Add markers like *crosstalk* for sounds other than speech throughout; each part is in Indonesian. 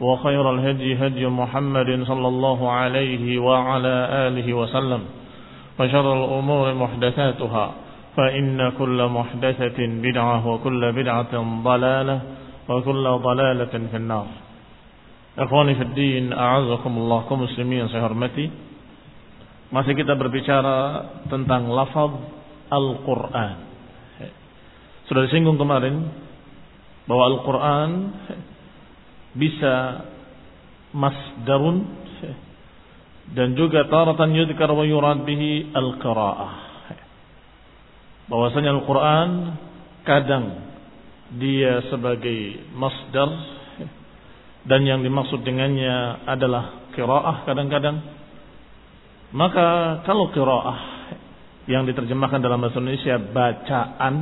وخير الهدي هدي محمد صلى الله عليه وعلى آله وسلم وشر الأمور محدثاتها فإن كل محدثة بدعة وكل بدعة ضلالة وكل ضلالة في النار Ikhwani fi din, a'azakumullah kaum muslimin yang saya hormati. Masih kita berbicara tentang lafaz Al-Qur'an. Sudah disinggung kemarin bahwa Al-Qur'an bisa masdarun dan juga taratan yudhkar wa yurad bihi al-qiraah. Bahwasanya Al-Qur'an kadang dia sebagai masdar dan yang dimaksud dengannya adalah qiraah kadang-kadang. Maka kalau qiraah yang diterjemahkan dalam bahasa Indonesia bacaan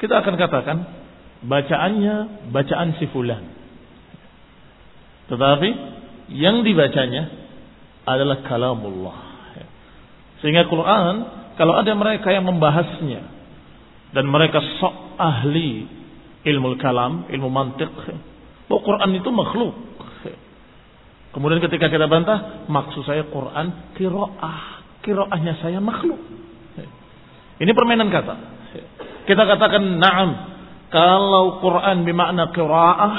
kita akan katakan bacaannya bacaan si fulan tetapi yang dibacanya adalah kalamullah. Sehingga Quran kalau ada mereka yang membahasnya dan mereka sok ahli ilmu kalam, ilmu mantik, bahwa Quran itu makhluk. Kemudian ketika kita bantah, maksud saya Quran kiroah, kiroahnya saya makhluk. Ini permainan kata. Kita katakan na'am. Kalau Quran bermakna kiroah,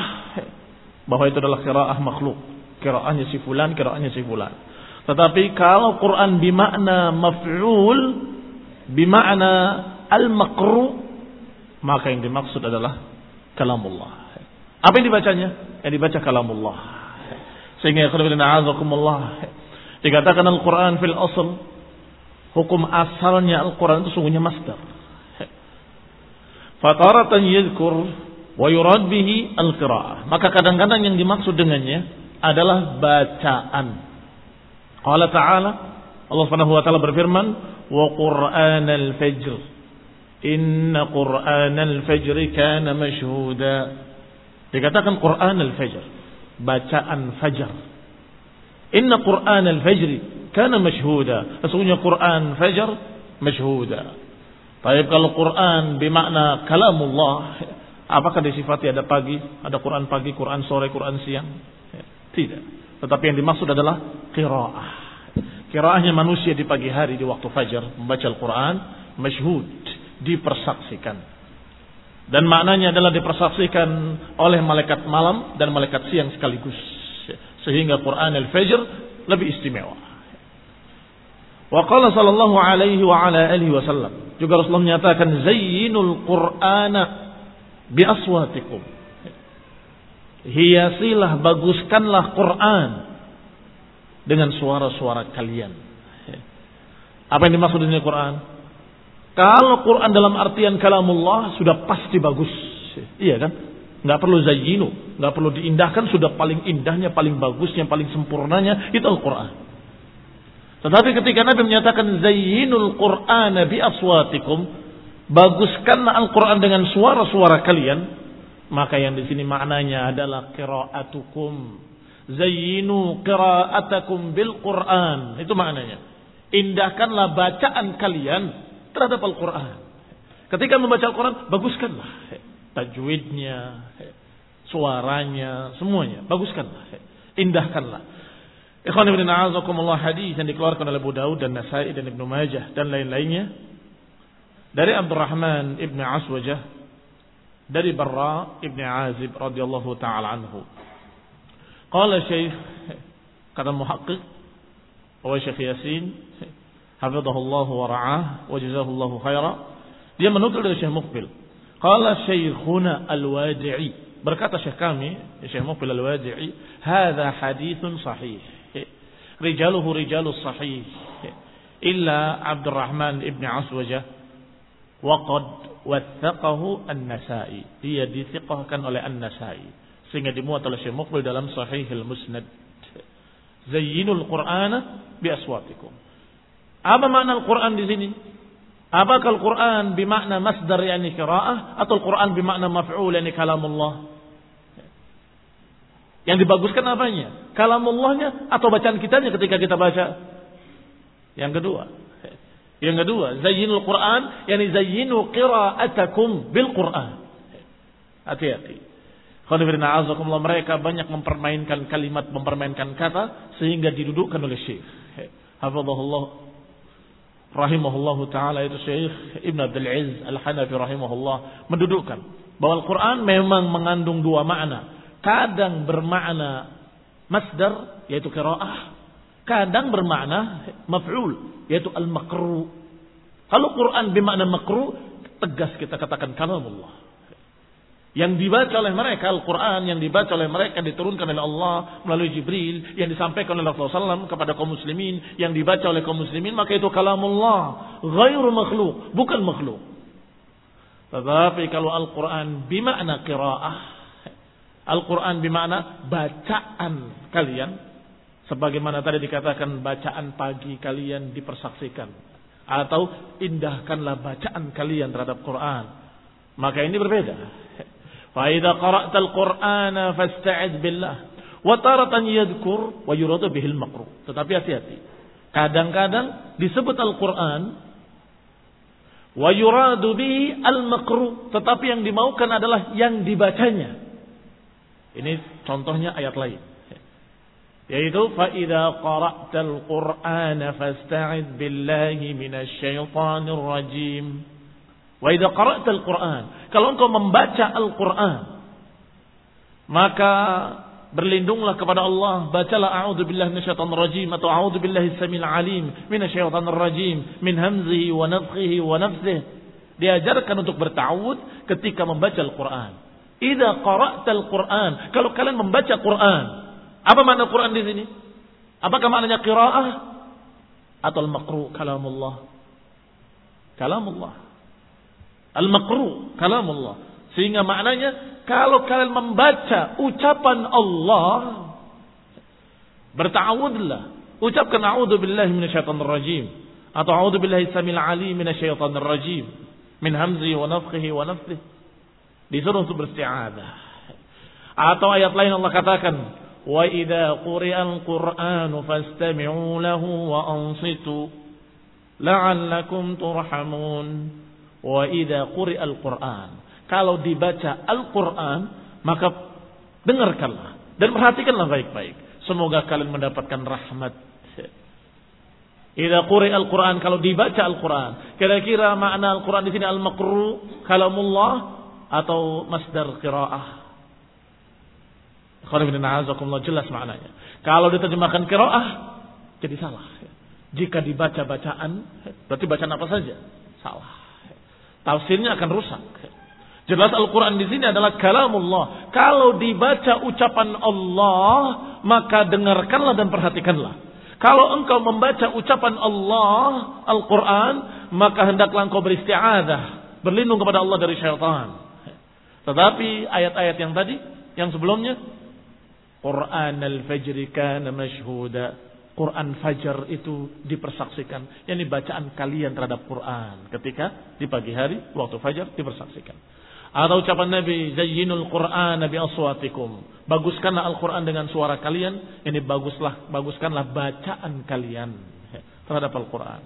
bahwa itu adalah kiraah makhluk. Kiraahnya si fulan, kiraahnya si fulan. Tetapi kalau Quran bimakna maf'ul, bimakna al-makru, maka yang dimaksud adalah kalamullah. Apa yang dibacanya? Yang dibaca kalamullah. Sehingga azakumullah dikatakan Al-Quran fil asal hukum asalnya Al-Quran itu sungguhnya masdar. Fataratan yadhkur wa yurad bihi al-qira'ah. Maka kadang-kadang yang dimaksud dengannya adalah bacaan. Qala ta'ala Allah Subhanahu wa taala berfirman, "Wa Qur'anal fajr." Inna Qur'anal fajr kana mashhuda. Dikatakan Qur'anal fajr, bacaan fajar. Inna Qur'anal fajr kana mashhuda. Sesungguhnya Quran fajar mashhuda. Tapi kalau Quran bermakna kalamullah, Apakah disifati ada pagi, ada Quran pagi, Quran sore, Quran siang? Ya, tidak. Tetapi yang dimaksud adalah qiraah. Qiraahnya manusia di pagi hari di waktu fajar membaca Al-Quran, masyhud, dipersaksikan. Dan maknanya adalah dipersaksikan oleh malaikat malam dan malaikat siang sekaligus. Sehingga Quran al-Fajr lebih istimewa. Wa qala sallallahu alaihi wasallam. Juga Rasulullah menyatakan zayyinul Qur'ana bi aswatikum. Hiasilah, baguskanlah Quran dengan suara-suara kalian. Apa yang dimaksud dengan Quran? Kalau Quran dalam artian kalamullah sudah pasti bagus. Iya kan? Nggak perlu zayyinu, nggak perlu diindahkan, sudah paling indahnya, paling bagusnya, paling sempurnanya itu Al-Quran. Tetapi ketika Nabi menyatakan zayyinul Quran bi aswatikum, baguskanlah Al-Quran dengan suara-suara kalian, maka yang di sini maknanya adalah qiraatukum. Zayyinu qiraatakum bil Quran. Itu maknanya. Indahkanlah bacaan kalian terhadap Al-Quran. Ketika membaca Al-Quran, baguskanlah. tajwidnya, suaranya, semuanya. Baguskanlah, indahkanlah. Ikhwan ibn a'azakumullah hadis yang dikeluarkan oleh Abu Daud dan Nasai dan Ibnu Majah dan lain-lainnya dari Abdurrahman ibn Aswajah dari Barra ibn Azib radhiyallahu taala anhu. Qala Syekh kata muhaqqiq wa Syekh Yasin hafizahullah wa ra'ah wa jazahullahu khaira dia menukil dari Syekh Muqbil qala Syekhuna Al-Wadi'i berkata Syekh kami Syekh Muqbil Al-Wadi'i hadza haditsun sahih rijaluhu rijalus sahih illa Abdurrahman ibn Aswajah wa qad wathaqahu An-Nasa'i dia dithiqahkan oleh An-Nasa'i sehingga dimuat oleh Syekh Muqbil dalam Sahih Al-Musnad zayyinul Qur'ana bi aswatikum apa makna Al-Quran di sini? Apakah Al-Quran bermakna masdar yani qiraah atau Al-Quran bermakna maf'ul yani kalamullah? Yang dibaguskan apanya? Kalamullahnya atau bacaan kitanya ketika kita baca? Yang kedua. Yang kedua, zayyinul Quran yani zayyinu qira'atakum bil Quran. Hati-hati. Khonifirina azakumullah mereka banyak mempermainkan kalimat, mempermainkan kata sehingga didudukkan oleh syekh. Hafizahullah rahimahullahu taala itu Syekh Ibn Abdul Aziz Al-Hanafi rahimahullah mendudukkan bahwa Al-Qur'an memang mengandung dua makna. Kadang bermakna masdar yaitu qiraah, kadang bermakna maf'ul yaitu al-makru. Kalau Quran bermakna makru, tegas kita katakan kalamullah. Yang dibaca oleh mereka Al-Quran yang dibaca oleh mereka diturunkan oleh Allah melalui Jibril yang disampaikan oleh Rasulullah SAW kepada kaum muslimin yang dibaca oleh kaum muslimin maka itu kalamullah ghairu makhluk bukan makhluk tetapi kalau Al-Quran bimakna qiraah Al-Quran bimakna bacaan kalian sebagaimana tadi dikatakan bacaan pagi kalian dipersaksikan atau indahkanlah bacaan kalian terhadap Quran maka ini berbeda فإذا قرأت القرآن فاستعذ بالله وتارة يذكر ويراد به المقروء tetapi hati-hati kadang-kadang disebut Al-Quran wa yuradu bihi al-makru tetapi yang dimaukan adalah yang dibacanya ini contohnya ayat lain yaitu fa idza qara'tal qur'ana fasta'id billahi minasy syaithanir rajim Wa idza qara'tal Qur'an, kalau engkau membaca Al-Qur'an, maka berlindunglah kepada Allah, bacalah a'udzu billahi minasyaitonir rajim atau a'udzu billahi samil alim minasyaitonir rajim min hamzihi wa nafthihi wa nafsihi. Diajarkan untuk bertawud ketika membaca Al-Qur'an. Idza qara'tal Qur'an, kalau kalian membaca Qur'an, apa makna Qur'an di sini? Apakah maknanya qiraah atau al-maqru kalamullah? Kalamullah. Al-makru kalamullah. Sehingga maknanya kalau kalian membaca ucapan Allah bertawudlah. Ucapkan a'udzu billahi minasyaitonir rajim atau a'udzu billahi samil alim minasyaitonir rajim min hamzi wa nafthihi wa nafthihi. Disuruh untuk beristi'adzah. Atau ayat lain Allah katakan, "Wa idza quri'al Qur'anu fastami'u lahu wa ansitu la'allakum turhamun." Wa idza al Qur'an. Kalau dibaca Al-Qur'an, maka dengarkanlah dan perhatikanlah baik-baik. Semoga kalian mendapatkan rahmat. Idza al Qur'an kalau dibaca Al-Qur'an, kira-kira makna Al-Qur'an di sini al-maqru kalamullah atau masdar qiraah. Jelas maknanya. Kalau diterjemahkan qiraah jadi salah. Jika dibaca bacaan, berarti bacaan apa saja? Salah. Tafsirnya akan rusak. Jelas Al-Quran di sini adalah kalamullah. Kalau dibaca ucapan Allah, maka dengarkanlah dan perhatikanlah. Kalau engkau membaca ucapan Allah, Al-Quran, maka hendaklah engkau beristiadah. Berlindung kepada Allah dari syaitan. Tetapi ayat-ayat yang tadi, yang sebelumnya, Quran al-fajri kana mashhuda. Quran Fajar itu dipersaksikan. Yang bacaan kalian terhadap Quran. Ketika di pagi hari, waktu Fajar dipersaksikan. Atau ucapan Nabi, Zayyinul Quran Nabi aswatikum. Baguskanlah Al-Quran dengan suara kalian. Ini baguslah, baguskanlah bacaan kalian terhadap Al-Quran.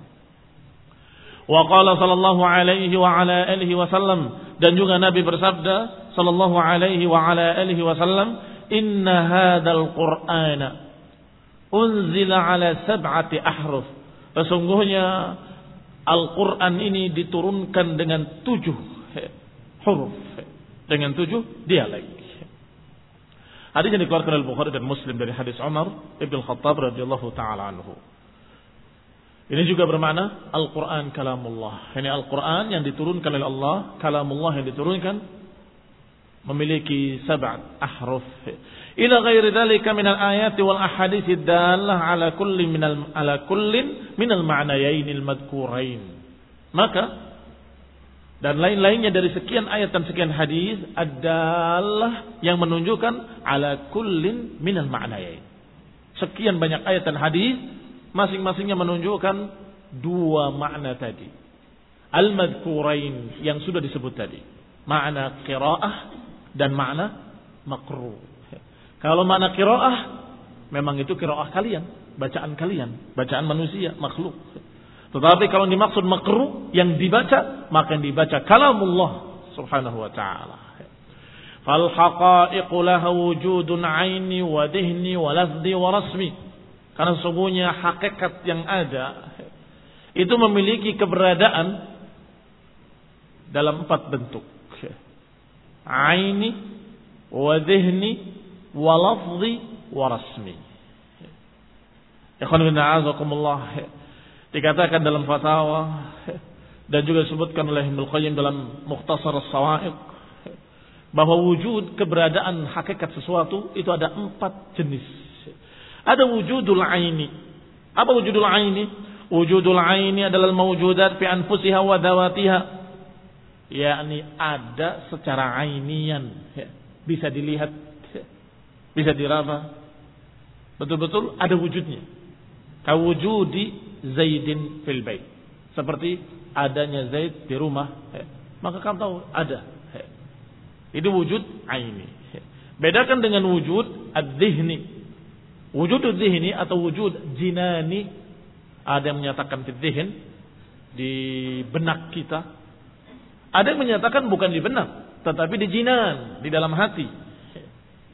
Wa qala sallallahu alaihi wa ala alihi wasallam dan juga Nabi bersabda sallallahu alaihi wa ala alihi wasallam, "Inna hadzal Qur'ana unzila ala sab'ati ahruf." Sesungguhnya Al-Quran ini diturunkan dengan tujuh huruf. Dengan tujuh dialek. Hadis yang dikeluarkan oleh Bukhari dan Muslim dari hadis Umar Ibn Khattab radhiyallahu taala anhu. Ini juga bermakna Al-Quran kalamullah. Ini Al-Quran yang diturunkan oleh Allah, kalamullah yang diturunkan memiliki sab'at ahruf. Ila ghairi dhalika min al-ayati wal ahadits dallah ala kulli min al ala kullin min al-ma'nayain al-madhkurain. Maka dan lain-lainnya dari sekian ayat dan sekian hadis adalah yang menunjukkan ala kullin min al-ma'nayain. Sekian banyak ayat dan hadis Masing-masingnya menunjukkan dua makna tadi. Al-madhkurain yang sudah disebut tadi. Makna qiraah dan makna makruh. Kalau makna qiraah memang itu qiraah kalian, bacaan kalian, bacaan manusia, makhluk. Tetapi kalau dimaksud makruh yang dibaca, maka yang dibaca kalamullah subhanahu wa ta'ala. Aini wa dihni wa lafzi wa rasmi. Karena sesungguhnya hakikat yang ada itu memiliki keberadaan dalam empat bentuk. Aini, wa dhihni, wa lafzi, wa rasmi. Ikhwan bin Dikatakan dalam fatwa dan juga disebutkan oleh Ibnu Qayyim dalam Mukhtasar As-Sawa'iq bahwa wujud keberadaan hakikat sesuatu itu ada empat jenis ada wujudul aini. Apa wujudul aini? Wujudul aini adalah mawujudat fi anfusiha wa dawatiha. Yakni ada secara ainian. Bisa dilihat. Bisa diraba. Betul-betul ada wujudnya. Kawujudi Zaidin fil bait. Seperti adanya Zaid di rumah. Maka kamu tahu ada. Itu wujud aini. Bedakan dengan wujud ad-dhihni. Wujud dzihni atau wujud jinani ada yang menyatakan di dzihn di benak kita. Ada yang menyatakan bukan di benak, tetapi di jinan, di dalam hati.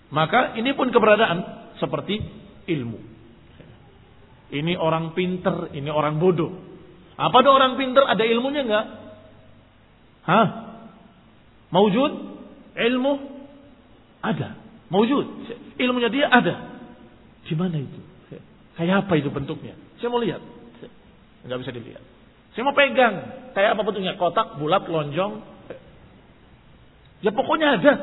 Maka ini pun keberadaan seperti ilmu. Ini orang pinter, ini orang bodoh. Apa ada orang pinter ada ilmunya enggak? Hah? Mawujud? Ilmu? Ada. Mawujud. Ilmunya dia ada. Gimana itu? Kayak apa itu bentuknya? Saya mau lihat. Enggak bisa dilihat. Saya mau pegang. Kayak apa bentuknya? Kotak, bulat, lonjong. Ya pokoknya ada.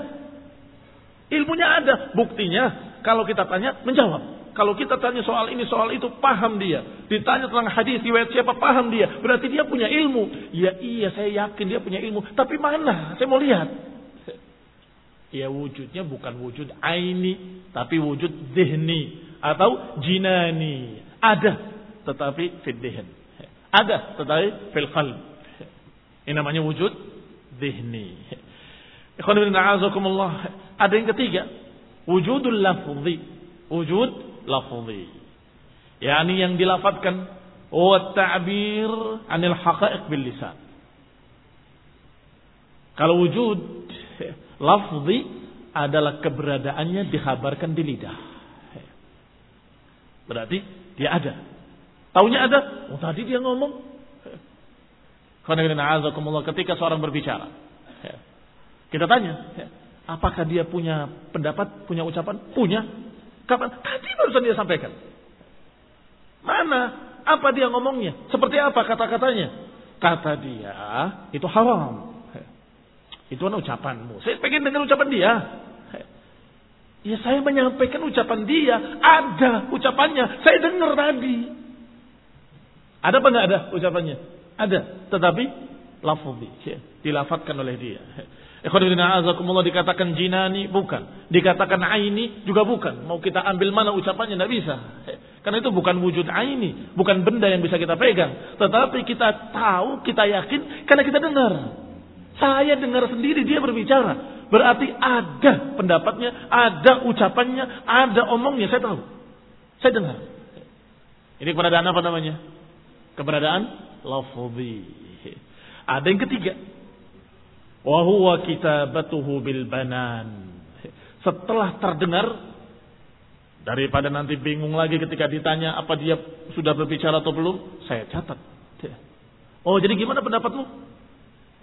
Ilmunya ada. Buktinya kalau kita tanya menjawab. Kalau kita tanya soal ini, soal itu, paham dia. Ditanya tentang hadis, riwayat siapa, paham dia. Berarti dia punya ilmu. Ya iya, saya yakin dia punya ilmu. Tapi mana? Saya mau lihat. Ya wujudnya bukan wujud aini, tapi wujud zihni atau jinani. Ada tetapi fid Ada tetapi fil qalb. Ini namanya wujud zihni. Ikhwan bin Ada yang ketiga, wujudul lafzi. Wujud lafzi. yakni yang dilafatkan wa ta'bir anil haqa'iq bil lisan. Kalau wujud lafzi adalah keberadaannya dikhabarkan di lidah. Berarti dia ada. Taunya ada. Oh tadi dia ngomong. Ketika seorang berbicara. Kita tanya. Apakah dia punya pendapat, punya ucapan? Punya. Kapan? Tadi barusan dia sampaikan. Mana? Apa dia ngomongnya? Seperti apa kata-katanya? Kata dia, itu haram. Itu kan ucapanmu. Saya pengen dengar ucapan dia. Ya saya menyampaikan ucapan dia. Ada ucapannya. Saya dengar tadi. Ada apa enggak ada ucapannya? Ada. Tetapi lafzi. Dilafatkan oleh dia. Ikhwanifidina azakumullah dikatakan jinani bukan. Dikatakan aini juga bukan. Mau kita ambil mana ucapannya tidak bisa. Karena itu bukan wujud aini. Bukan benda yang bisa kita pegang. Tetapi kita tahu, kita yakin karena kita dengar. Saya dengar sendiri dia berbicara. Berarti ada pendapatnya, ada ucapannya, ada omongnya. Saya tahu. Saya dengar. Ini keberadaan apa namanya? Keberadaan lafzi. Ada yang ketiga. Wa huwa kitabatuhu bil banan. Setelah terdengar daripada nanti bingung lagi ketika ditanya apa dia sudah berbicara atau belum, saya catat. Oh, jadi gimana pendapatmu?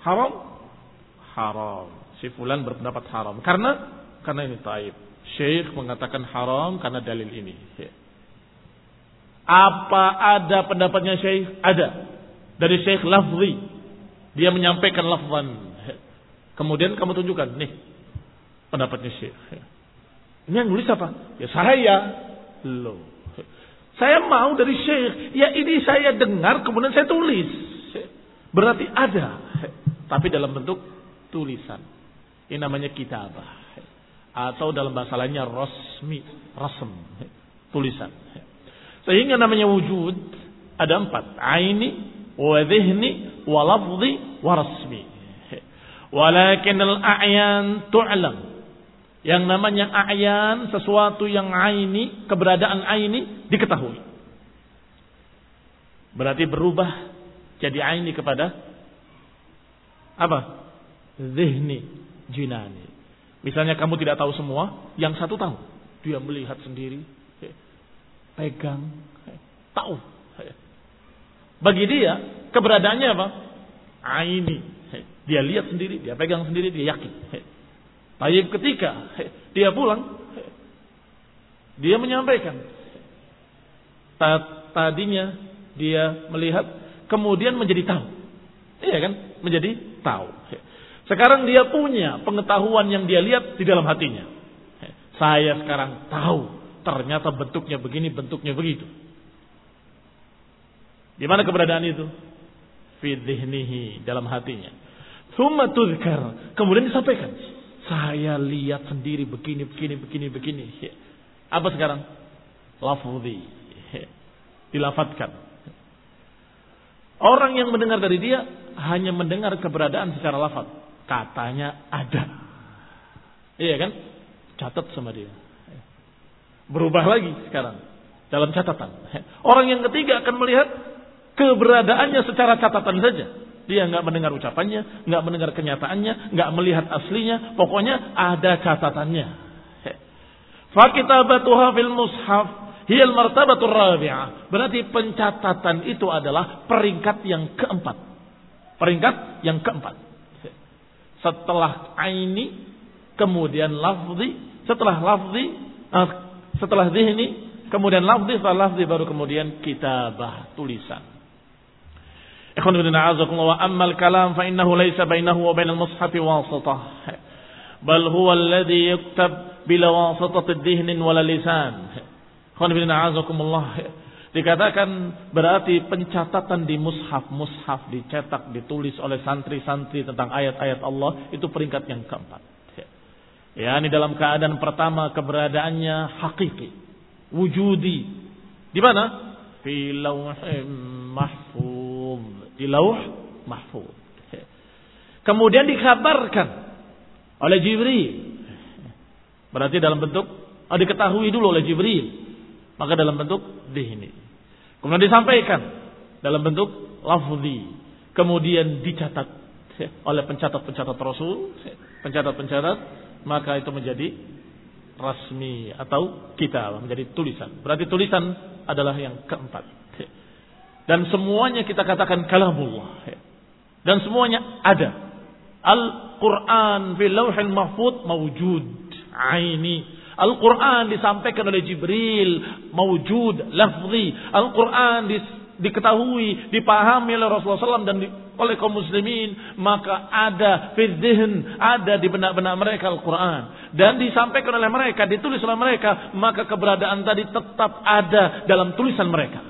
Haram? Haram. Si fulan berpendapat haram. Karena karena ini taib. Syekh mengatakan haram karena dalil ini. Apa ada pendapatnya Syekh? Ada. Dari Syekh Lafzi. Dia menyampaikan lafzan. Kemudian kamu tunjukkan. Nih. Pendapatnya Syekh. Ini yang nulis apa? Ya saya. Loh. Saya mau dari Syekh. Ya ini saya dengar kemudian saya tulis. Berarti ada. Tapi dalam bentuk tulisan. Ini namanya kitabah. Atau dalam bahasa lainnya. Rasm. Tulisan. Sehingga namanya wujud. Ada empat. Aini. Wa dhihni. Wa lafzi. Wa rasmi. Walakin al-a'yan tu'lam. Yang namanya a'yan. Sesuatu yang aini. Keberadaan aini. Diketahui. Berarti berubah jadi aini kepada apa? Zihni, jinani. Misalnya kamu tidak tahu semua, yang satu tahu. Dia melihat sendiri, pegang, tahu. Bagi dia, keberadaannya apa? Aini. Dia lihat sendiri, dia pegang sendiri, dia yakin. Tapi ketika dia pulang, dia menyampaikan. Tadinya dia melihat kemudian menjadi tahu. Iya kan? Menjadi tahu. Sekarang dia punya pengetahuan yang dia lihat di dalam hatinya. Saya sekarang tahu ternyata bentuknya begini, bentuknya begitu. Di mana keberadaan itu? Fidhnihi dalam hatinya. Thumma tudhkar. Kemudian disampaikan. Saya lihat sendiri begini, begini, begini, begini. Apa sekarang? Lafudhi. Dilafatkan. Orang yang mendengar dari dia hanya mendengar keberadaan secara lafaz. Katanya ada. Iya kan? Catat sama dia. Berubah lagi sekarang dalam catatan. *laughs* Orang yang ketiga akan melihat keberadaannya secara catatan saja. Dia nggak mendengar ucapannya, nggak mendengar kenyataannya, nggak melihat aslinya. Pokoknya ada catatannya. *laughs* Fakitabatuha fil mushaf Hiyal martabatur rabi'ah. Berarti pencatatan itu adalah peringkat yang keempat. Peringkat yang keempat. Setelah aini, kemudian lafzi, setelah lafzi, setelah zihni, kemudian lafzi, setelah lafzi baru kemudian kitabah, tulisan. Ikhwan ibn a'azakumullah wa ammal kalam fa innahu laysa bainahu wa bainal mushafi wasatah. Bal huwa alladhi yuktab bila wasatati dhihnin wala lisan. Dikatakan berarti pencatatan di mushaf, mushaf dicetak, ditulis oleh santri-santri tentang ayat-ayat Allah itu peringkat yang keempat. Ya, ini dalam keadaan pertama keberadaannya hakiki, wujudi. Di mana? Fi lauhim mahfuz. Di lauh mahfuz. Kemudian dikabarkan oleh Jibril. Berarti dalam bentuk oh, diketahui dulu oleh Jibril maka dalam bentuk dihni. Kemudian disampaikan dalam bentuk lafzi. Kemudian dicatat oleh pencatat-pencatat Rasul, pencatat-pencatat, maka itu menjadi rasmi atau kita menjadi tulisan. Berarti tulisan adalah yang keempat. Dan semuanya kita katakan kalamullah. Dan semuanya ada. Al-Quran fil lauhin mahfud mawujud. Aini Al-Quran disampaikan oleh Jibril, mawujud, lafzi. Al-Quran di, diketahui, dipahami oleh Rasulullah SAW dan di, oleh kaum muslimin. Maka ada fidzihn, ada di benak-benak mereka Al-Quran. Dan disampaikan oleh mereka, ditulis oleh mereka. Maka keberadaan tadi tetap ada dalam tulisan mereka.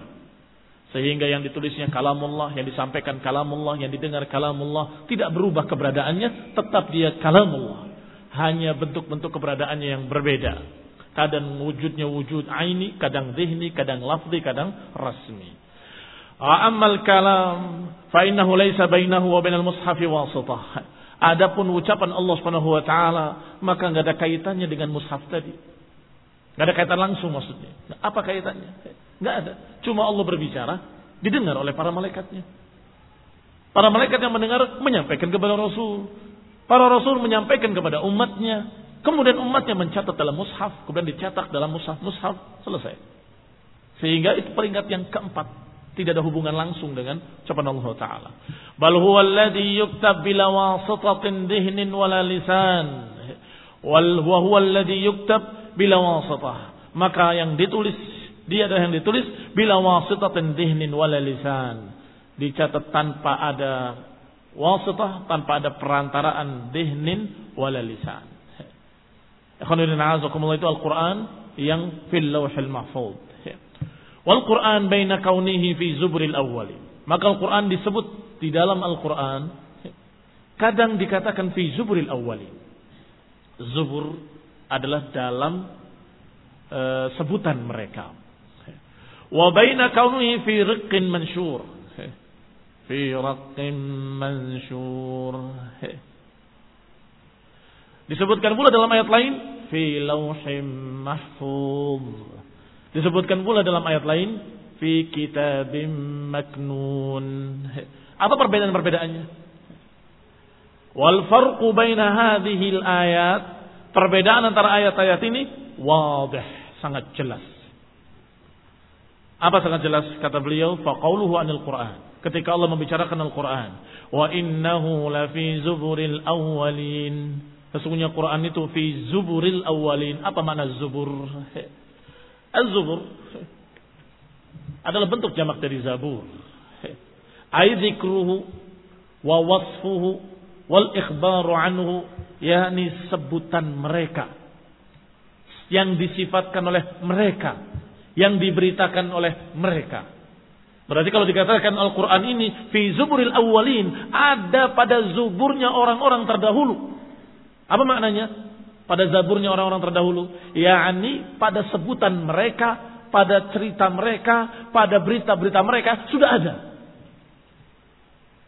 Sehingga yang ditulisnya kalamullah, yang disampaikan kalamullah, yang didengar kalamullah. Tidak berubah keberadaannya, tetap dia kalamullah hanya bentuk-bentuk keberadaannya yang berbeda. Kadang wujudnya wujud aini, kadang zihni, kadang lafzi, kadang rasmi. Amal kalam fa innahu laisa bainahu wa bainal mushafi wasitah. Adapun ucapan Allah Subhanahu wa taala, maka enggak ada kaitannya dengan mushaf tadi. Enggak ada kaitan langsung maksudnya. Apa kaitannya? Enggak ada. Cuma Allah berbicara, didengar oleh para malaikatnya. Para malaikat yang mendengar menyampaikan kepada Rasul. Para rasul menyampaikan kepada umatnya, kemudian umatnya mencatat dalam mushaf, kemudian dicetak dalam mushaf-mushaf, selesai. Sehingga itu peringkat yang keempat, tidak ada hubungan langsung dengan ucapan Allah taala. Bal huwa alladhi yuktab bila wasitatin dihnin wala lisan. Wal huwa alladhi yuktab bila wasitah. Maka yang ditulis dia adalah yang ditulis bila wasitatin dihnin wala lisan. Dicatat tanpa ada wasitah tanpa ada perantaraan dihnin wala lisan. Ikhwanuddin itu Al-Quran yang fil lawhil mahfuz. Wal Quran baina kaunihi fi zubril awwali. Maka Al-Quran disebut di dalam Al-Quran kadang dikatakan fi zubril awwali. Zubur adalah dalam uh, sebutan mereka. Wa baina kaunihi fi riqqin mansyur fi raqqin mansyur. Disebutkan pula dalam ayat lain fi lauhim mahfuz. Disebutkan pula dalam ayat lain fi kitabim maknun. Apa perbedaan-perbedaannya? Wal farqu baina hadhihi ayat perbedaan antara ayat-ayat ini wadih, sangat jelas. Apa sangat jelas kata beliau? Faqauluhu anil Qur'an ketika Allah membicarakan Al-Quran. Wa innahu lafi zuburil awwalin. Sesungguhnya Quran itu fi zuburil awwalin. Apa makna zubur? Az-zubur adalah bentuk jamak dari zabur. Ai dzikruhu wa wasfuhu wal ikhbaru anhu yakni sebutan mereka yang disifatkan oleh mereka yang diberitakan oleh mereka Berarti kalau dikatakan Al-Quran ini fi zuburil awwalin ada pada zuburnya orang-orang terdahulu. Apa maknanya? Pada zaburnya orang-orang terdahulu, yakni pada sebutan mereka, pada cerita mereka, pada berita-berita mereka sudah ada.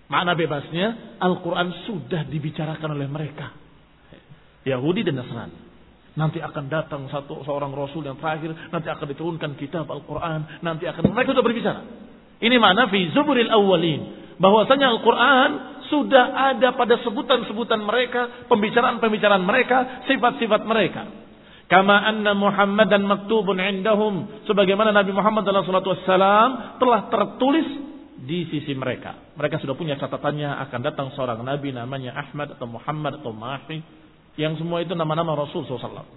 Makna bebasnya Al-Quran sudah dibicarakan oleh mereka. Yahudi dan Nasrani. Nanti akan datang satu seorang Rasul yang terakhir. Nanti akan diturunkan kitab Al-Quran. Nanti akan mereka sudah berbicara. Ini mana fi zuburil awwalin. Bahwasanya Al-Quran sudah ada pada sebutan-sebutan mereka, pembicaraan-pembicaraan mereka, sifat-sifat mereka. Kama anna Muhammadan maktubun indahum. Sebagaimana Nabi Muhammad SAW telah tertulis di sisi mereka. Mereka sudah punya catatannya akan datang seorang Nabi namanya Ahmad atau Muhammad atau Mahi. Yang semua itu nama-nama Rasul SAW.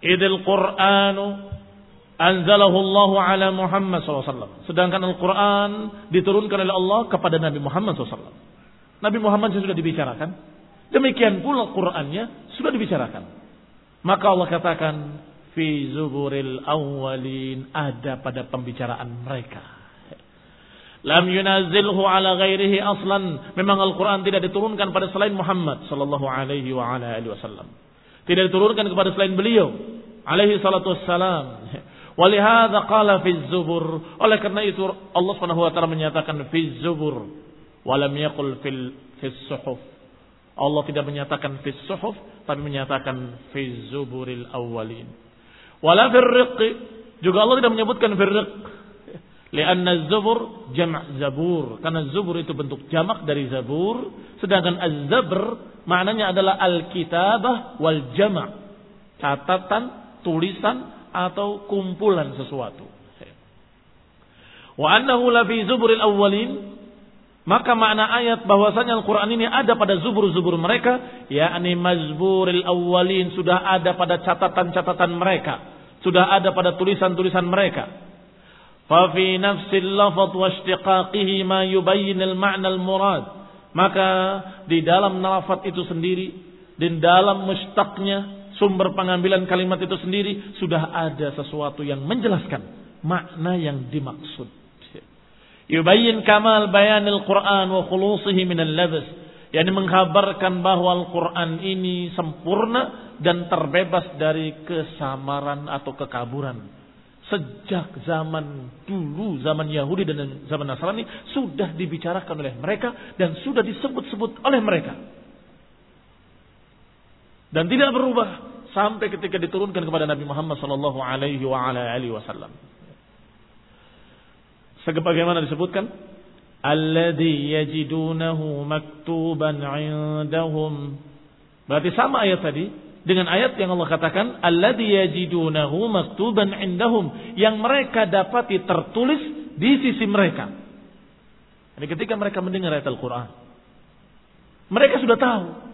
Idil Qur'anu anzalahu Allah ala Muhammad SAW. Sedangkan Al-Quran diturunkan oleh Allah kepada Nabi Muhammad SAW. Nabi Muhammad sudah dibicarakan. Demikian pula Qurannya sudah dibicarakan. Maka Allah katakan, fi zuburil awwalin ada pada pembicaraan mereka. Lam yunazilhu ala ghairihi aslan. Memang Al-Quran tidak diturunkan pada selain Muhammad sallallahu alaihi wa ala alihi wasallam. Tidak diturunkan kepada selain beliau alaihi salatu wassalam. Walihada qala fi zubur. Oleh karena itu Allah Subhanahu wa taala menyatakan fi zubur walam yaqul fil fi suhuf. Allah tidak menyatakan fi suhuf tapi menyatakan fi zuburil awwalin. Wala riq juga Allah tidak menyebutkan fir riq. Zubur jama' zabur. Karena zubur itu bentuk jamak dari zabur. Sedangkan az-zabr maknanya adalah al-kitabah wal jama' catatan, tulisan atau kumpulan sesuatu. Wa annahu la zuburil awwalin maka makna ayat bahwasanya Al-Quran ini ada pada zubur-zubur mereka, yakni mazburil awwalin sudah ada pada catatan-catatan mereka, sudah ada pada tulisan-tulisan mereka. Fa fi nafsil lafaz wa ishtiqaqihi ma yubayyin al-ma'na al-murad. Maka di dalam nafat itu sendiri, dan dalam mustaqnya sumber pengambilan kalimat itu sendiri sudah ada sesuatu yang menjelaskan makna yang dimaksud. Yubayyin kamal bayanil Quran wa khulusihi minal labas. Yani mengkabarkan bahwa Al-Quran ini sempurna dan terbebas dari kesamaran atau kekaburan. Sejak zaman dulu, zaman Yahudi dan zaman Nasrani sudah dibicarakan oleh mereka dan sudah disebut-sebut oleh mereka. Dan tidak berubah sampai ketika diturunkan kepada Nabi Muhammad sallallahu alaihi wa ala alihi wasallam. Sebagaimana disebutkan, alladhi yajidunahu maktuban 'indahum. Berarti sama ayat tadi dengan ayat yang Allah katakan alladhi yajidunahu maktuban 'indahum yang mereka dapati tertulis di sisi mereka. Ini ketika mereka mendengar ayat Al-Qur'an. Mereka sudah tahu.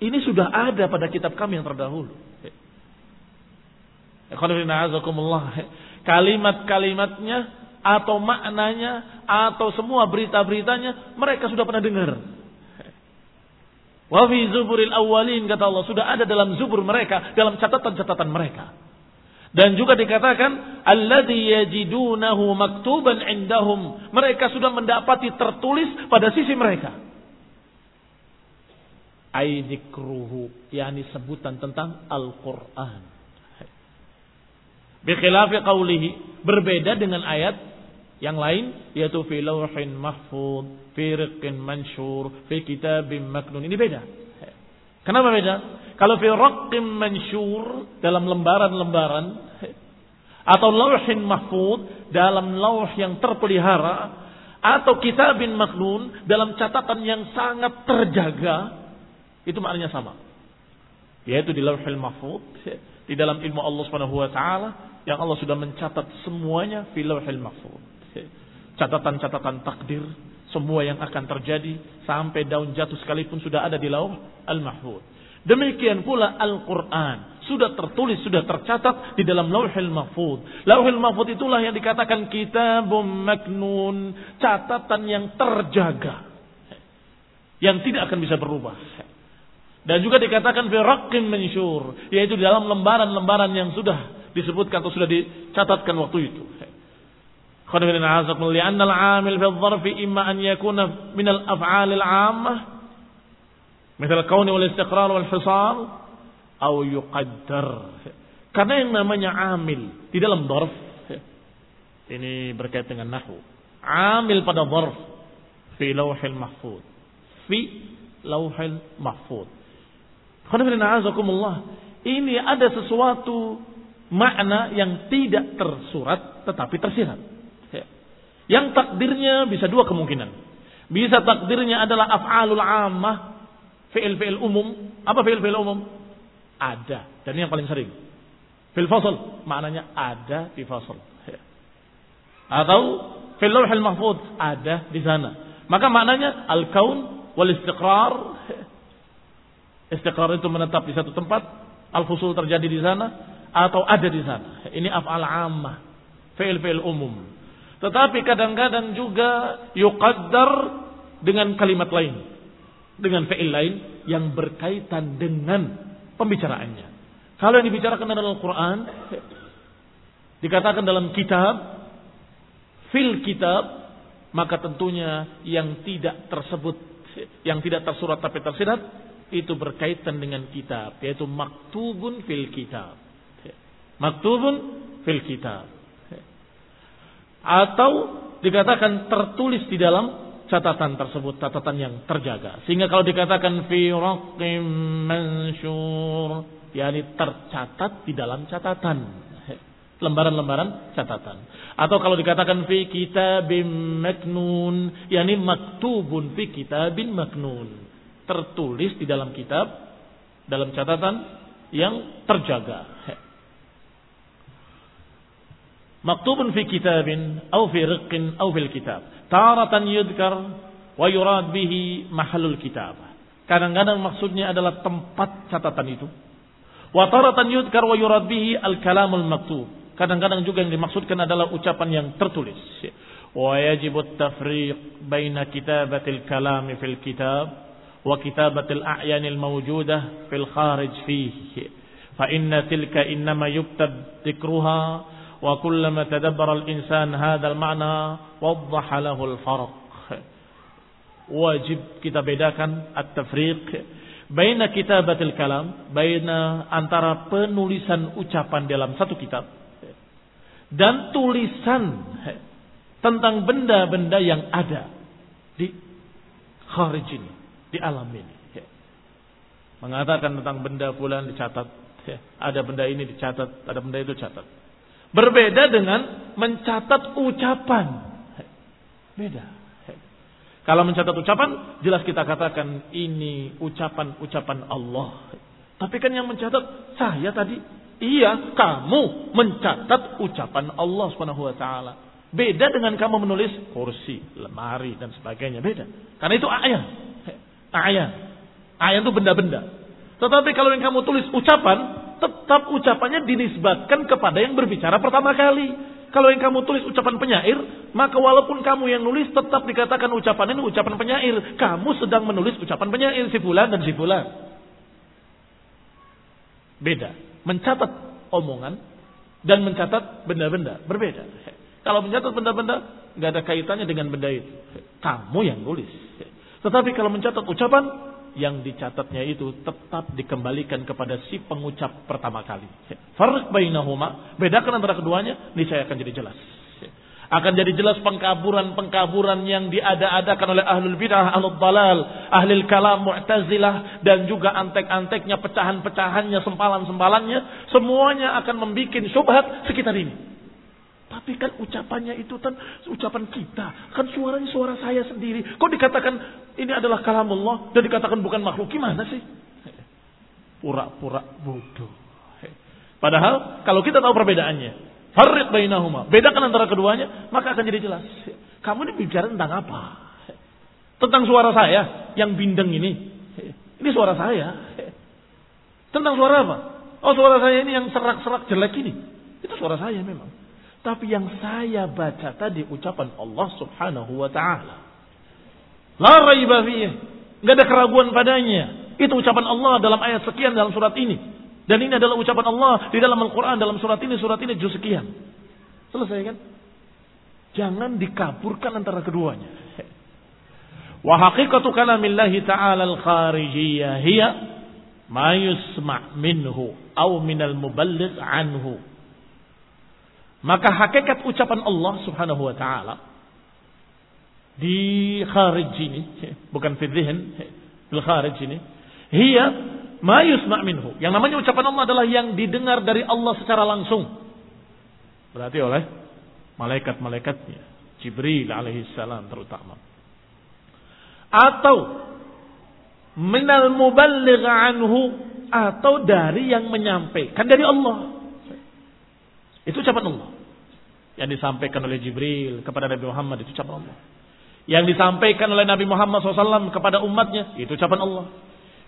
Ini sudah ada pada kitab kami yang terdahulu. Kalimat-kalimatnya atau maknanya atau semua berita-beritanya mereka sudah pernah dengar. Wa fi zuburil awwalin kata Allah sudah ada dalam zubur mereka, dalam catatan-catatan mereka. Dan juga dikatakan alladzi yajidunahu maktuban indahum. Mereka sudah mendapati tertulis pada sisi mereka. Ai dzikruhu, yakni sebutan tentang Al-Qur'an. Bikhilafi qawlihi, berbeda dengan ayat yang lain yaitu fi lauhin mahfud, fi riqqin mansyur, fi kitabim maknun. Ini beda. Kenapa beda? Kalau fi raqqin mansyur dalam lembaran-lembaran atau lauhin mahfud dalam lauh yang terpelihara atau kitabin maknun dalam catatan yang sangat terjaga itu maknanya sama. Yaitu di lauhil mahfud di dalam ilmu Allah Subhanahu wa taala yang Allah sudah mencatat semuanya fi lauhil mahfuz. Catatan-catatan takdir semua yang akan terjadi sampai daun jatuh sekalipun sudah ada di lauh al-mahfuz. Demikian pula Al-Quran. Sudah tertulis, sudah tercatat di dalam lauhil mahfud. Lauhil mahfud itulah yang dikatakan kitabum maknun. Catatan yang terjaga. Yang tidak akan bisa berubah. Dan juga dikatakan firakin mensyur, yaitu di dalam lembaran-lembaran yang sudah disebutkan atau sudah dicatatkan waktu itu. Khadibin azakum li'anna al-'amil fi al-zarf imma an yakuna min al-af'al al-'ammah misal ni wal istiqrar wal hisar atau yuqaddar. Karena yang namanya 'amil di dalam zarf, ini berkait dengan nahu. 'Amil pada zarf fi lauhil mahfud, Fi lauhil mahfud ini ada sesuatu makna yang tidak tersurat tetapi tersirat. Ya. Yang takdirnya bisa dua kemungkinan. Bisa takdirnya adalah af'alul ammah, fi'il-fi'il umum. Apa fi'il-fi'il umum? Ada. Dan ini yang paling sering. Fil fasal, maknanya ada di fasal. Ya. Atau fil lawhil mahfud, ada di sana. Maka maknanya al-kaun wal istiqrar. Istiqrar itu menetap di satu tempat, al-fusul terjadi di sana, atau ada di sana. Ini af'al ammah, fi'il-fi'il umum. Tetapi kadang-kadang juga yuqaddar dengan kalimat lain, dengan fi'il lain yang berkaitan dengan pembicaraannya. Kalau yang dibicarakan dalam Al-Quran, dikatakan dalam kitab, fil kitab, maka tentunya yang tidak tersebut, yang tidak tersurat tapi tersirat, itu berkaitan dengan kitab, yaitu maktubun fil kitab maktubun fil kitab. Atau dikatakan tertulis di dalam catatan tersebut, catatan yang terjaga. Sehingga kalau dikatakan fi raqim mansyur, yakni tercatat di dalam catatan. Lembaran-lembaran catatan. Atau kalau dikatakan fi kitabim maknun, yakni maktubun fi kitabin maknun. Tertulis di dalam kitab, dalam catatan yang terjaga. maktubun fi kitabin atau fi riqqin atau fil kitab. Taratan yudkar wa yurad bihi mahalul kitab. Kadang-kadang maksudnya adalah tempat catatan itu. Wa taratan yudkar wa yurad bihi al-kalamul maktub. Kadang-kadang juga yang dimaksudkan adalah ucapan yang tertulis. Wa yajibu tafriq baina kitabatil kalam fil kitab wa kitabatil a'yanil mawjudah fil kharij fihi. Fa inna tilka innama yubtab dhikruha وكلما تدبر الإنسان هذا المعنى وضح له الفرق wajib kita bedakan at-tafriq baina kitabatil kalam baina antara penulisan ucapan dalam satu kitab dan tulisan tentang benda-benda yang ada di kharij ini di alam ini mengatakan tentang benda fulan dicatat ada benda ini dicatat ada benda itu dicatat Berbeda dengan mencatat ucapan. Beda. Kalau mencatat ucapan, jelas kita katakan ini ucapan-ucapan Allah. Tapi kan yang mencatat saya tadi. Iya, kamu mencatat ucapan Allah Subhanahu wa taala. Beda dengan kamu menulis kursi, lemari dan sebagainya, beda. Karena itu ayat. Ayat. Ayat itu benda-benda. Tetapi kalau yang kamu tulis ucapan, tetap ucapannya dinisbatkan kepada yang berbicara pertama kali. Kalau yang kamu tulis ucapan penyair, maka walaupun kamu yang nulis tetap dikatakan ucapan ini ucapan penyair. Kamu sedang menulis ucapan penyair si fulan dan si fulan. Beda. Mencatat omongan dan mencatat benda-benda berbeda. Kalau mencatat benda-benda nggak ada kaitannya dengan benda itu. Kamu yang nulis. Tetapi kalau mencatat ucapan, yang dicatatnya itu tetap dikembalikan kepada si pengucap pertama kali. Farq bainahuma, bedakan antara keduanya, ini saya akan jadi jelas. Akan jadi jelas pengkaburan-pengkaburan yang diada-adakan oleh ahlul bidah, ahlul dalal, ahlul kalam, mu'tazilah, dan juga antek-anteknya, pecahan-pecahannya, sempalan-sempalannya, semuanya akan membuat syubhat sekitar ini. Tapi kan ucapannya itu kan ucapan kita. Kan suaranya suara saya sendiri. Kok dikatakan ini adalah kalamullah dan dikatakan bukan makhluk? Gimana sih? Pura-pura bodoh. Padahal kalau kita tahu perbedaannya. Farid bainahuma. Bedakan antara keduanya. Maka akan jadi jelas. Kamu ini bicara tentang apa? Tentang suara saya yang bindeng ini. Ini suara saya. Tentang suara apa? Oh suara saya ini yang serak-serak jelek ini. Itu suara saya memang. Tapi yang saya baca tadi ucapan Allah Subhanahu wa taala. La raiba fihi. Enggak ada keraguan padanya. Itu ucapan Allah dalam ayat sekian dalam surat ini. Dan ini adalah ucapan Allah di dalam Al-Qur'an dalam surat ini, surat ini juz sekian. Selesai kan? Jangan dikaburkan antara keduanya. *laughs* Wa haqiqatu kalamillahi ta'ala al-kharijiyah hiya ma yusma' minhu aw minal muballigh anhu maka hakikat ucapan Allah subhanahu wa ta'ala di kharij ini, bukan fi dhihn, bil kharij ini, hiya ma yusma' minhu. Yang namanya ucapan Allah adalah yang didengar dari Allah secara langsung. Berarti oleh malaikat-malaikatnya, Jibril alaihi salam terutama. Atau minal muballigh anhu atau dari yang menyampaikan dari Allah. Itu ucapan Allah. Yang disampaikan oleh Jibril kepada Nabi Muhammad itu ucapan Allah. Yang disampaikan oleh Nabi Muhammad SAW kepada umatnya itu ucapan Allah.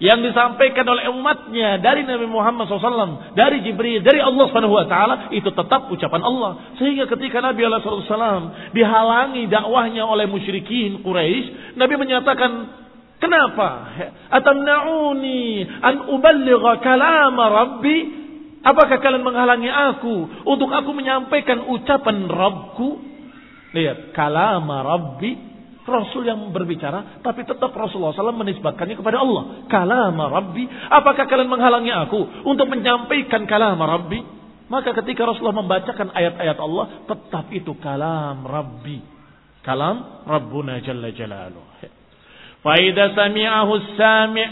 Yang disampaikan oleh umatnya dari Nabi Muhammad SAW, dari Jibril, dari Allah Subhanahu Wa Taala itu tetap ucapan Allah. Sehingga ketika Nabi SAW dihalangi dakwahnya oleh musyrikin Quraisy, Nabi menyatakan, Kenapa? Atamna'uni an uballigha kalam Rabbi Apakah kalian menghalangi aku untuk aku menyampaikan ucapan Rabbku? Lihat, kalama Rabbi, Rasul yang berbicara, tapi tetap Rasulullah SAW menisbatkannya kepada Allah. Kalama Rabbi, apakah kalian menghalangi aku untuk menyampaikan kalama Rabbi? Maka ketika Rasulullah membacakan ayat-ayat Allah, tetap itu kalam Rabbi. Kalam Rabbuna Jalla Jalaluh. Faidah sami'ahu sami'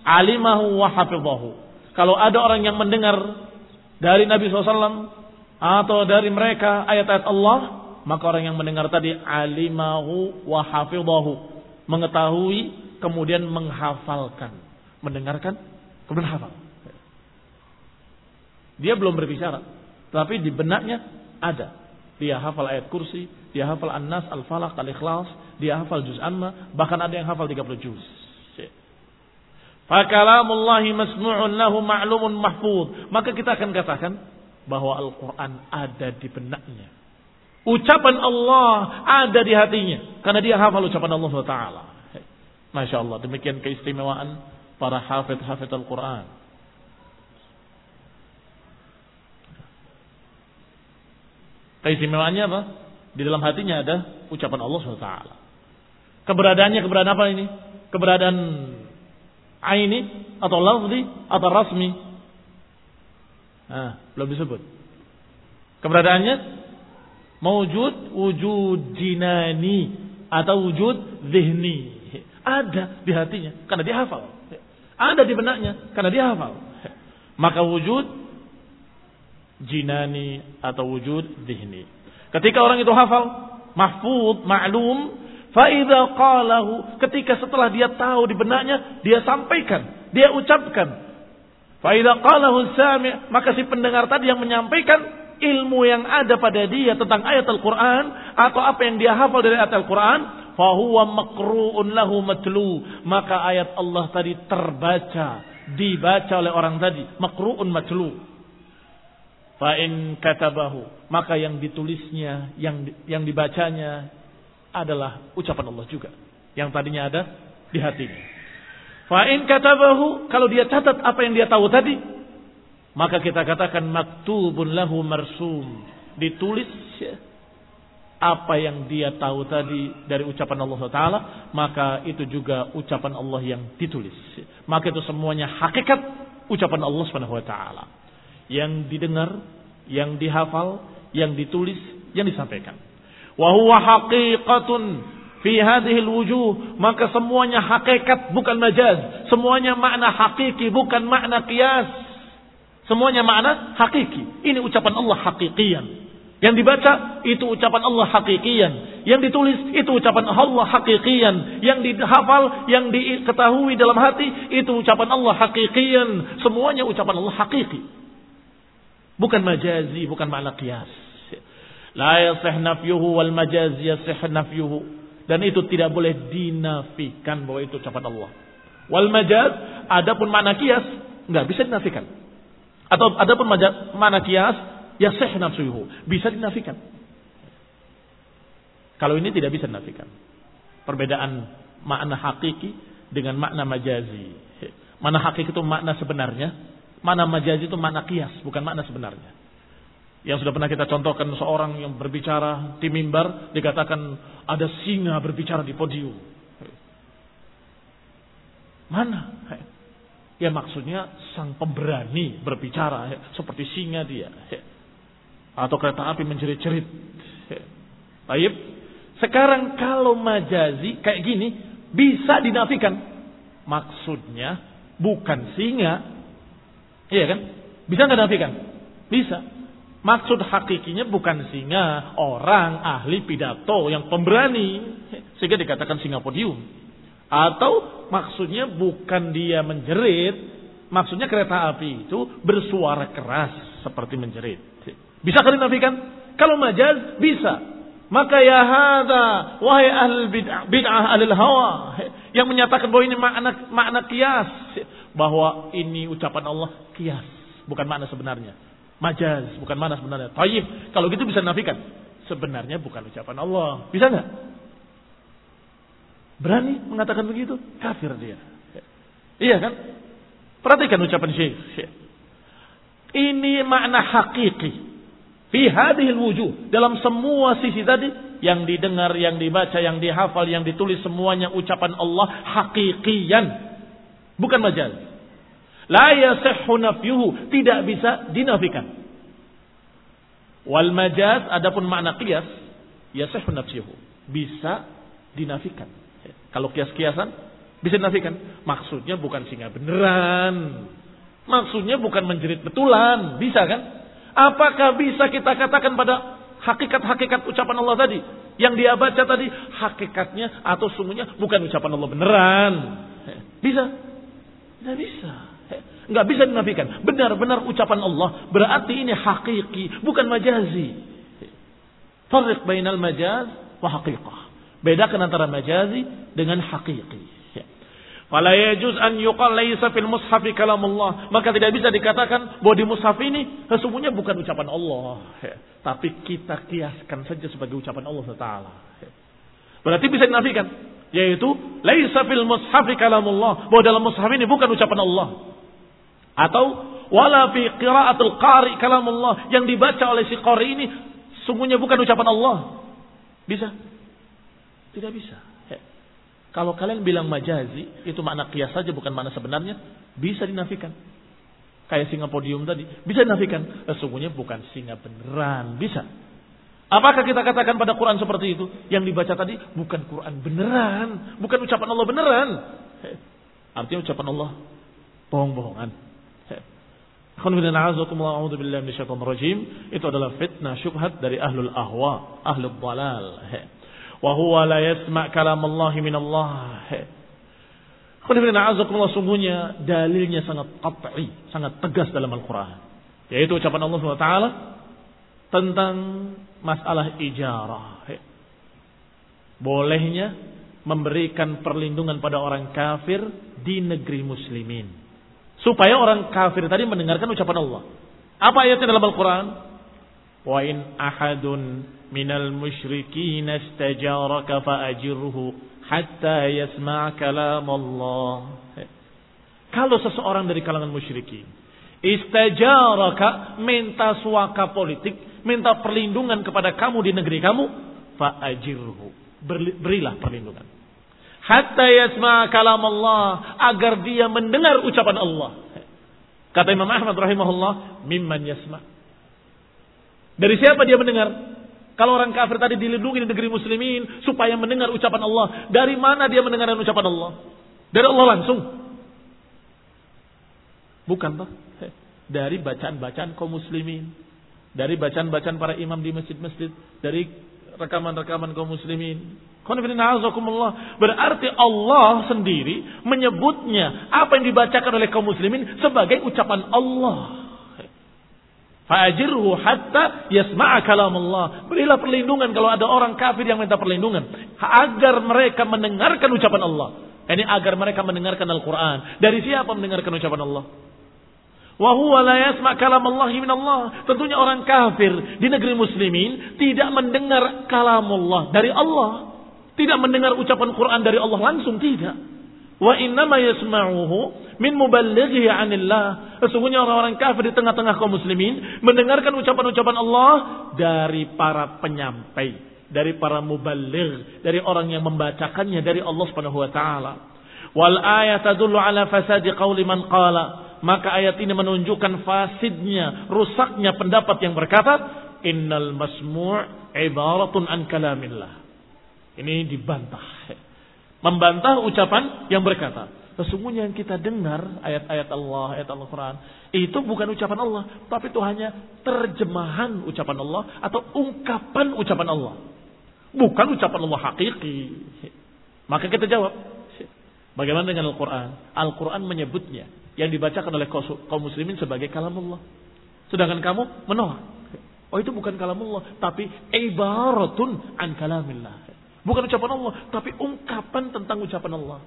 alimahu wa hafidhahu. Kalau ada orang yang mendengar dari Nabi SAW atau dari mereka ayat-ayat Allah, maka orang yang mendengar tadi alimahu wa hafidhahu, mengetahui kemudian menghafalkan, mendengarkan kemudian hafal. Dia belum berbicara, tapi di benaknya ada. Dia hafal ayat kursi, dia hafal An-Nas, Al-Falaq, Al-Ikhlas, dia hafal juz amma, bahkan ada yang hafal 30 juz. Fakalamullahi masmu'un lahu ma'lumun mahfud. Maka kita akan katakan bahwa Al-Quran ada di benaknya. Ucapan Allah ada di hatinya. Karena dia hafal ucapan Allah SWT. Masya Allah. Demikian keistimewaan para hafid-hafid Al-Quran. Keistimewaannya apa? Di dalam hatinya ada ucapan Allah SWT. Keberadaannya keberadaan apa ini? Keberadaan aini atau lafzi atau rasmi? Nah, belum disebut. Keberadaannya mewujud wujud jinani atau wujud zihni. Ada di hatinya karena dia hafal. Ada di benaknya karena dia hafal. Maka wujud jinani atau wujud zihni. Ketika orang itu hafal, mahfud, ma'lum, Faida qalahu ketika setelah dia tahu di benaknya dia sampaikan, dia ucapkan. Faida qalahu sami' maka si pendengar tadi yang menyampaikan ilmu yang ada pada dia tentang ayat Al-Quran atau apa yang dia hafal dari ayat Al-Quran, fahuwa makru'un lahu matlu. Maka ayat Allah tadi terbaca, dibaca oleh orang tadi, makru'un matlu. Fa'in katabahu. Maka yang ditulisnya, yang yang dibacanya adalah ucapan Allah juga. Yang tadinya ada di hatinya. Fa'in katabahu. Kalau dia catat apa yang dia tahu tadi. Maka kita katakan maktubun lahu marsum. Ditulis apa yang dia tahu tadi dari ucapan Allah Taala, maka itu juga ucapan Allah yang ditulis. Maka itu semuanya hakikat ucapan Allah Subhanahu yang didengar, yang dihafal, yang ditulis, yang disampaikan. Wa huwa haqiqatun fi hadhihi wujuh maka semuanya hakikat bukan majaz, semuanya makna hakiki bukan makna qiyas. Semuanya makna hakiki. Ini ucapan Allah hakikian. Yang dibaca itu ucapan Allah hakikian. Yang ditulis itu ucapan Allah hakikian. Yang dihafal, yang diketahui dalam hati itu ucapan Allah hakikian. Semuanya ucapan Allah hakiki. Bukan majazi, bukan makna qiyas. La yasih nafyuhu wal majazi yasih nafyuhu. Dan itu tidak boleh dinafikan bahwa itu ucapan Allah. Wal majaz, adapun makna qiyas, enggak bisa dinafikan. Atau adapun makna qiyas, yasih nafyuhu. Bisa dinafikan. Kalau ini tidak bisa dinafikan. Perbedaan makna hakiki dengan makna majazi. Makna hakiki itu makna sebenarnya, Mana majazi itu makna kias, bukan makna sebenarnya. Yang sudah pernah kita contohkan seorang yang berbicara di mimbar dikatakan ada singa berbicara di podium. Mana? Ya maksudnya sang pemberani berbicara seperti singa dia. Atau kereta api menjerit-jerit. Baik. Sekarang kalau majazi kayak gini bisa dinafikan. Maksudnya bukan singa Iya kan? Bisa nggak nafikan? Bisa. Maksud hakikinya bukan singa, orang ahli pidato yang pemberani. Sehingga dikatakan singa podium. Atau maksudnya bukan dia menjerit, maksudnya kereta api itu bersuara keras seperti menjerit. Bisa kalian nafikan? Kalau majaz bisa. Maka ya hada wahai ahli bid'ah, bid'ah ahli hawa yang menyatakan bahwa ini makna makna kias bahwa ini ucapan Allah kias, bukan makna sebenarnya. Majaz, bukan makna sebenarnya. Taib, kalau gitu bisa nafikan. Sebenarnya bukan ucapan Allah. Bisa nggak? Berani mengatakan begitu? Kafir dia. Iya kan? Perhatikan ucapan Syekh. Ini makna hakiki. Fi hadhil wujuh. Dalam semua sisi tadi. Yang didengar, yang dibaca, yang dihafal, yang ditulis. Semuanya ucapan Allah hakikian. Bukan majaz. La yasihhu nafyuhu. Tidak bisa dinafikan. Wal majaz adapun makna qiyas. Yasihhu nafyuhu. Bisa dinafikan. Kalau kias-kiasan bisa dinafikan. Maksudnya bukan singa beneran. Maksudnya bukan menjerit betulan. Bisa kan? Apakah bisa kita katakan pada hakikat-hakikat ucapan Allah tadi? Yang dia baca tadi hakikatnya atau sungguhnya bukan ucapan Allah beneran. Bisa? Tidak bisa. Nggak bisa dinafikan. Benar-benar ucapan Allah. Berarti ini hakiki. Bukan majazi. Farriq bainal majaz wa haqiqah. Bedakan antara majazi dengan hakiki. Fala yajuz an yuqal laisa fil mushafi kalamullah. Maka tidak bisa dikatakan bahwa di mushaf ini sesungguhnya bukan ucapan Allah. Tapi kita kiaskan saja sebagai ucapan Allah Taala. Berarti bisa dinafikan yaitu laisa fil mushafi kalamullah bahwa dalam mushaf ini bukan ucapan Allah atau wala fi qiraatul qari kalamullah yang dibaca oleh si qari ini sungguhnya bukan ucapan Allah. Bisa? Tidak bisa. Kalau kalian bilang majazi itu makna kias saja bukan makna sebenarnya bisa dinafikan. Kayak singa podium tadi bisa dinafikan. Sesungguhnya bukan singa beneran bisa. Apakah kita katakan pada Quran seperti itu? Yang dibaca tadi bukan Quran beneran, bukan ucapan Allah beneran. Artinya ucapan Allah bohong-bohongan. Itu adalah fitnah syubhat dari ahlul ahwa, ahlul dalal. wa huwa la yasma' kalam Allah min Allah. Sungguhnya dalilnya sangat qat'i, sangat tegas dalam Al-Quran. Yaitu ucapan Allah SWT tentang masalah ijarah. Bolehnya memberikan perlindungan pada orang kafir di negeri muslimin. Supaya orang kafir tadi mendengarkan ucapan Allah. Apa ayatnya dalam Al-Quran? Wa in ahadun minal musyrikin istajaraka fa'ajirhu hatta yasma' kalam Allah. Kalau seseorang dari kalangan musyrikin istajaraka minta suaka politik, minta perlindungan kepada kamu di negeri kamu, fa'ajirhu. Berilah perlindungan. Hatta yasma' kalam Allah agar dia mendengar ucapan Allah. Kata Imam Ahmad rahimahullah, mimman yasma. Dari siapa dia mendengar? Kalau orang kafir tadi dilindungi di negeri muslimin supaya mendengar ucapan Allah. Dari mana dia mendengar ucapan Allah? Dari Allah langsung. Bukan toh? Dari bacaan-bacaan kaum muslimin. Dari bacaan-bacaan para imam di masjid-masjid. Dari rekaman-rekaman kaum muslimin. Berarti Allah sendiri menyebutnya apa yang dibacakan oleh kaum muslimin sebagai ucapan Allah. Fajirhu hatta yasma'a kalam Allah. Berilah perlindungan kalau ada orang kafir yang minta perlindungan. Agar mereka mendengarkan ucapan Allah. Ini agar mereka mendengarkan Al-Quran. Dari siapa mendengarkan ucapan Allah? Allah Allah. Tentunya orang kafir di negeri muslimin tidak mendengar kalam Allah dari Allah. Tidak mendengar ucapan Quran dari Allah langsung, tidak. Wa innama yasma'uhu min muballighi 'anillah. Sesungguhnya orang-orang kafir di tengah-tengah kaum muslimin mendengarkan ucapan-ucapan Allah dari para penyampai, dari para muballigh, dari orang yang membacakannya dari Allah Subhanahu wa taala. Wal ayat tadullu ala fasadi qauli man qala. Maka ayat ini menunjukkan fasidnya, rusaknya pendapat yang berkata, innal masmu' ibaratun an kalamillah. Ini dibantah. Membantah ucapan yang berkata, sesungguhnya yang kita dengar ayat-ayat Allah, ayat Al-Quran, itu bukan ucapan Allah, tapi itu hanya terjemahan ucapan Allah atau ungkapan ucapan Allah. Bukan ucapan Allah hakiki. Maka kita jawab, bagaimana dengan Al-Quran? Al-Quran menyebutnya yang dibacakan oleh kaum muslimin sebagai kalam Allah. Sedangkan kamu menolak. Oh itu bukan kalam Allah, tapi ibaratun an kalamillah. Bukan ucapan Allah, tapi ungkapan tentang ucapan Allah.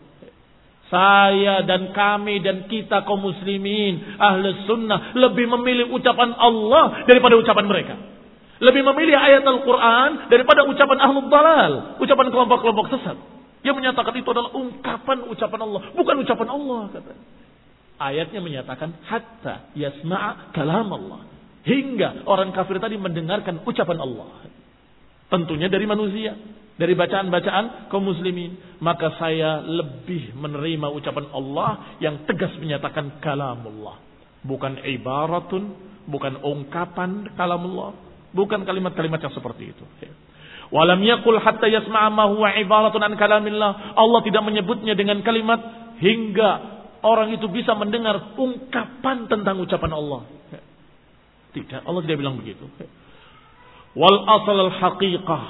Saya dan kami dan kita kaum muslimin, ahli sunnah, lebih memilih ucapan Allah daripada ucapan mereka. Lebih memilih ayat Al-Quran daripada ucapan ahlul dalal. Ucapan kelompok-kelompok sesat. Yang menyatakan itu adalah ungkapan ucapan Allah. Bukan ucapan Allah. Kata. Ayatnya menyatakan hatta yasma'a kalam Allah. Hingga orang kafir tadi mendengarkan ucapan Allah. Tentunya dari manusia dari bacaan-bacaan kaum muslimin, maka saya lebih menerima ucapan Allah yang tegas menyatakan kalamullah. Bukan ibaratun, bukan ungkapan kalamullah, bukan kalimat-kalimat yang seperti itu. Walam yakul hatta yasma'a ma ibaratun an kalamillah. Allah tidak menyebutnya dengan kalimat hingga orang itu bisa mendengar ungkapan tentang ucapan Allah. Tidak, Allah tidak bilang begitu. Wal asal al haqiqah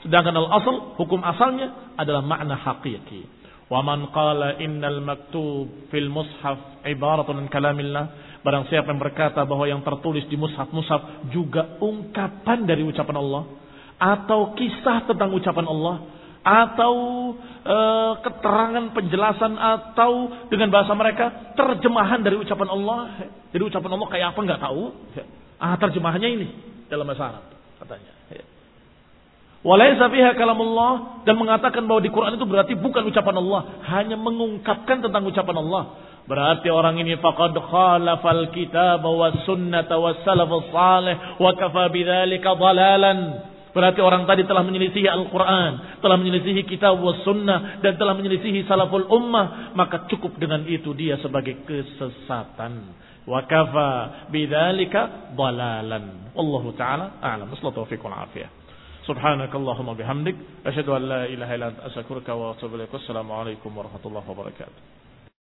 Sedangkan al-asal, hukum asalnya adalah makna hakiki. Wa man qala innal maktub fil mushaf ibaratun kalamillah. Barang siapa yang berkata bahwa yang tertulis di mushaf-mushaf juga ungkapan dari ucapan Allah. Atau kisah tentang ucapan Allah. Atau e, keterangan penjelasan atau dengan bahasa mereka terjemahan dari ucapan Allah. Jadi ucapan Allah kayak apa nggak tahu. Ah terjemahannya ini dalam bahasa Arab katanya. Walaysa fiha kalamullah dan mengatakan bahwa di Quran itu berarti bukan ucapan Allah, hanya mengungkapkan tentang ucapan Allah. Berarti orang ini faqad khalafal kitab wa sunnata wa salafus salih wa kafa bidzalika dalalan. Berarti orang tadi telah menyelisihi Al-Quran, telah menyelisihi kitab wa sunnah, dan telah menyelisihi salaful ummah. Maka cukup dengan itu dia sebagai kesesatan. Wa kafa bidhalika dalalan. Allah ta'ala a'lam. Assalamu taufiqul afiyah. Subhanakallahumma bihamdik. Asyadu an la ilaha ilan asyakurka wa atubu Assalamualaikum warahmatullahi wabarakatuh.